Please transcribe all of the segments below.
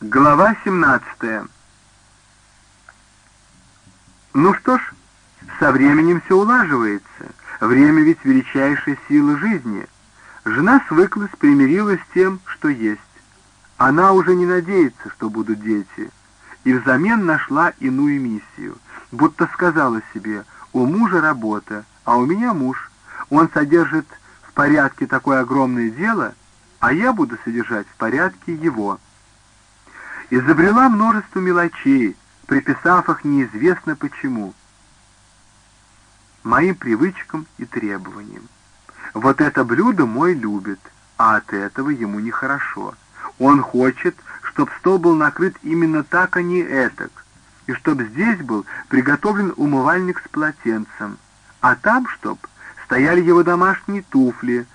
Глава 17 Ну что ж, со временем все улаживается. Время ведь величайшая сила жизни. Жена свыклась, примирилась с тем, что есть. Она уже не надеется, что будут дети. И взамен нашла иную миссию. Будто сказала себе, у мужа работа, а у меня муж. Он содержит в порядке такое огромное дело, а я буду содержать в порядке его изобрела множество мелочей, приписав их неизвестно почему, моим привычкам и требованиям. Вот это блюдо мой любит, а от этого ему нехорошо. Он хочет, чтобы стол был накрыт именно так, а не этак, и чтобы здесь был приготовлен умывальник с полотенцем, а там, чтоб стояли его домашние туфли,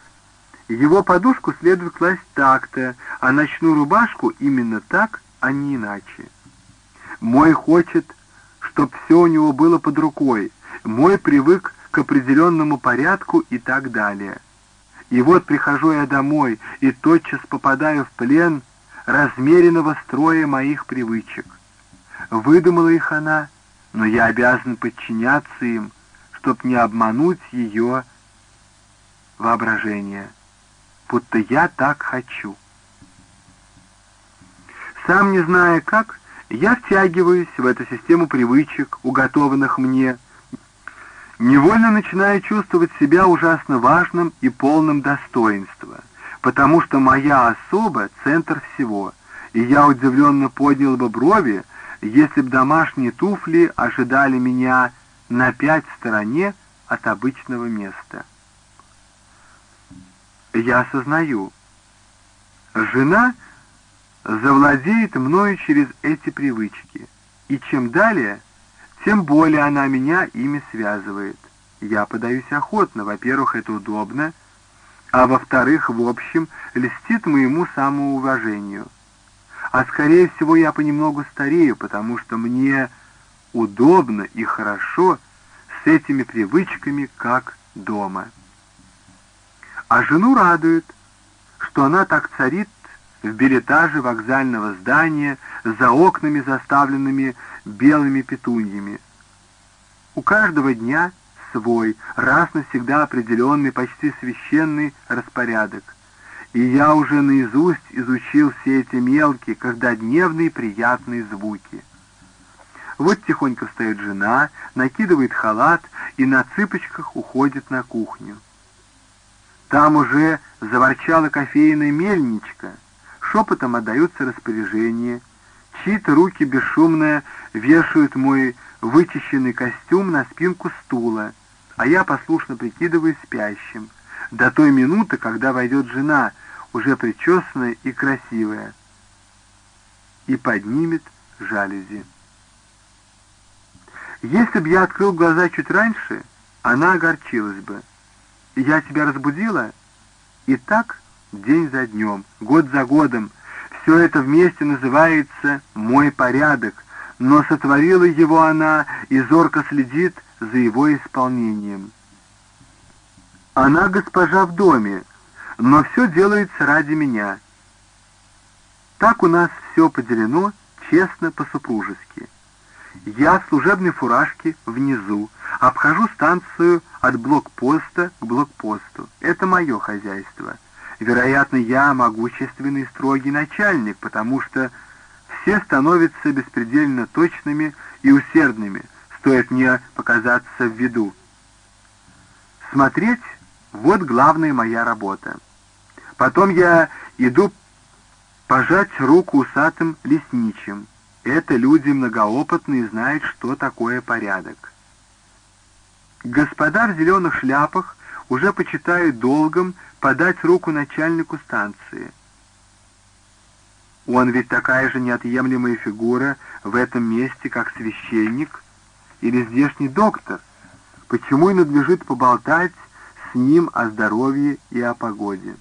его подушку следует класть так-то, а ночную рубашку именно так, а не иначе. Мой хочет, чтоб все у него было под рукой, мой привык к определенному порядку и так далее. И вот прихожу я домой и тотчас попадаю в плен размеренного строя моих привычек. Выдумала их она, но я обязан подчиняться им, чтоб не обмануть ее воображение, будто я так хочу. Сам не зная как, я втягиваюсь в эту систему привычек, уготованных мне, невольно начинаю чувствовать себя ужасно важным и полным достоинства, потому что моя особа — центр всего, и я удивленно поднял бы брови, если б домашние туфли ожидали меня на пять стороне от обычного места. Я осознаю, жена — завладеет мною через эти привычки, и чем далее, тем более она меня ими связывает. Я подаюсь охотно, во-первых, это удобно, а во-вторых, в общем, льстит моему самоуважению. А скорее всего я понемногу старею, потому что мне удобно и хорошо с этими привычками, как дома. А жену радует, что она так царит в билетаже вокзального здания за окнами, заставленными белыми петуньями. У каждого дня свой, раз навсегда определенный, почти священный распорядок. И я уже наизусть изучил все эти мелкие, каждодневные приятные звуки. Вот тихонько встает жена, накидывает халат и на цыпочках уходит на кухню. Там уже заворчала кофейная мельничка — шепотом отдаются распоряжения, чьи-то руки бесшумно вешают мой вычищенный костюм на спинку стула, а я послушно прикидываюсь спящим, до той минуты, когда войдет жена, уже причесанная и красивая, и поднимет жалюзи. Если б я открыл глаза чуть раньше, она огорчилась бы. Я тебя разбудила? И так день за днем, год за годом. Все это вместе называется «мой порядок», но сотворила его она и зорко следит за его исполнением. Она госпожа в доме, но все делается ради меня. Так у нас все поделено честно по-супружески. Я в служебной фуражке внизу, обхожу станцию от блокпоста к блокпосту. Это мое хозяйство. Вероятно, я могущественный строгий начальник, потому что все становятся беспредельно точными и усердными, стоит мне показаться в виду. Смотреть — вот главная моя работа. Потом я иду пожать руку усатым лесничим. Это люди многоопытные знают, что такое порядок. Господа в зеленых шляпах уже почитают долгом подать руку начальнику станции. Он ведь такая же неотъемлемая фигура в этом месте, как священник или здешний доктор. Почему и надлежит поболтать с ним о здоровье и о погоде?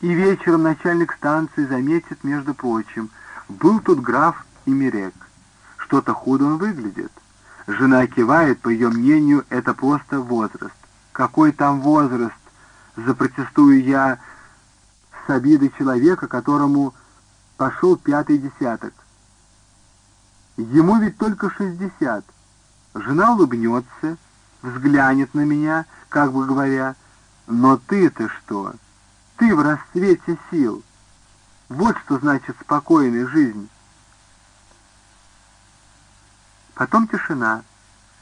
И вечером начальник станции заметит, между прочим, был тут граф Имерек. Что-то худо он выглядит. Жена кивает, по ее мнению, это просто возраст. Какой там возраст? запротестую я с обидой человека, которому пошел пятый десяток. Ему ведь только шестьдесят. Жена улыбнется, взглянет на меня, как бы говоря, «Но ты-то что? Ты в расцвете сил. Вот что значит спокойная жизнь». Потом тишина.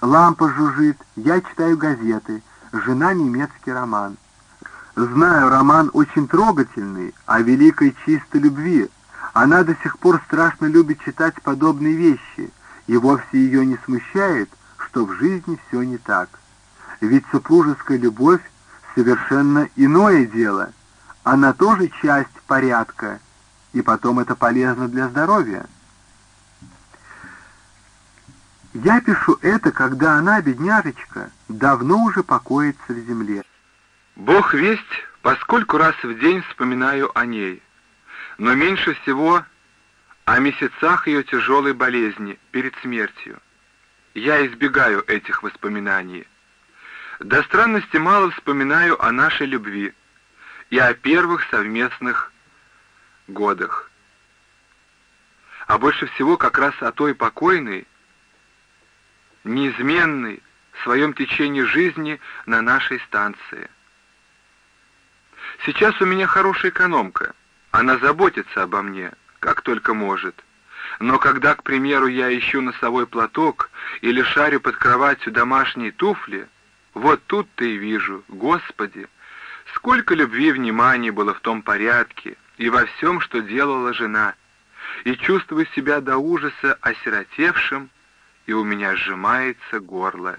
Лампа жужжит, я читаю газеты, жена немецкий роман. Знаю, роман очень трогательный, о великой чистой любви. Она до сих пор страшно любит читать подобные вещи, и вовсе ее не смущает, что в жизни все не так. Ведь супружеская любовь совершенно иное дело. Она тоже часть порядка, и потом это полезно для здоровья. Я пишу это, когда она, бедняжечка, давно уже покоится в земле. Бог весть, поскольку раз в день вспоминаю о ней, но меньше всего о месяцах ее тяжелой болезни перед смертью. Я избегаю этих воспоминаний. До странности мало вспоминаю о нашей любви и о первых совместных годах. А больше всего как раз о той покойной, неизменной в своем течении жизни на нашей станции. Сейчас у меня хорошая экономка. Она заботится обо мне, как только может. Но когда, к примеру, я ищу носовой платок или шарю под кроватью домашние туфли, вот тут-то и вижу, Господи, сколько любви и внимания было в том порядке и во всем, что делала жена, и чувствую себя до ужаса осиротевшим, и у меня сжимается горло.